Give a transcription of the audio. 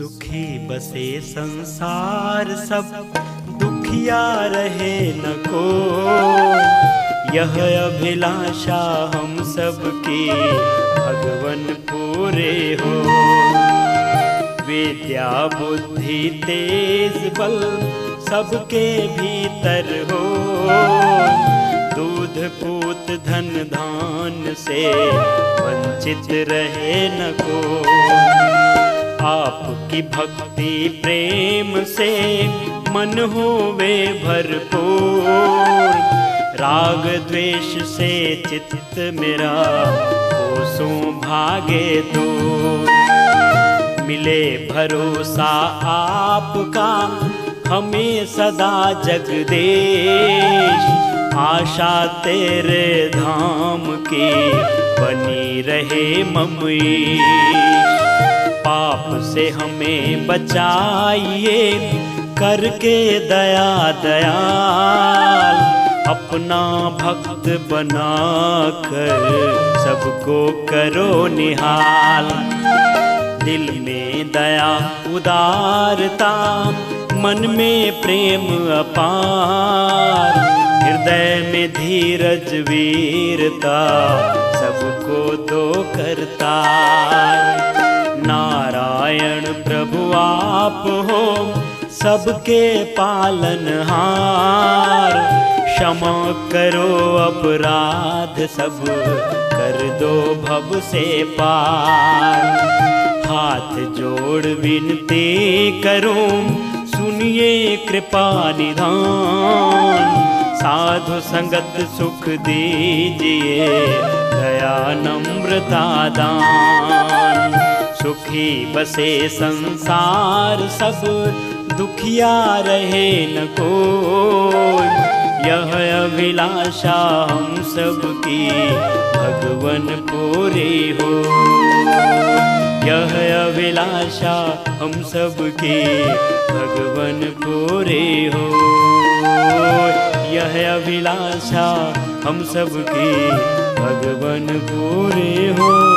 बसे संसार सब, दुखिया रहे न को। यह अभिलाषा हम सबकी भगवन पूरे हो। विद्या, बुद्धि, तेज बल सबके भीतर हो। दूध, पूत, धन, धान से वंचित रहे न को। आपकी भक्ति प्रेम से मन हो वे भरपूर। राग द्वेष से चित्त मेरा कोसों भागे दूर। मिले भरोसा आपका, हमें सदा जगदेश। आशा तेरे धाम की बनी रहे ममईश पाप से हमें बचाइए, करके दया दयाल। अपना भक्त बना कर सबको करो निहाल। दिल में दया, उदारता, मन में प्रेम अपार। हृदय में धीरज, वीरता सबको दो करता आप हो सबके पालनहार क्षमा करो अपराध सब, कर दो भव से पार। हाथ जोड़ विनती करो, सुनिए कृपा निधान। साधु संगत सुख दीजिए, दया नम्रता दान। सुखी बसे संसार सब, दुखिया रहे न कोई। यह अभिलाषा हम सबकी, भगवन पूरी हो। यह अभिलाषा हम सबकी, भगवन पूरे हो। यह अभिलाषा हम सबकी, भगवन पूरे हो।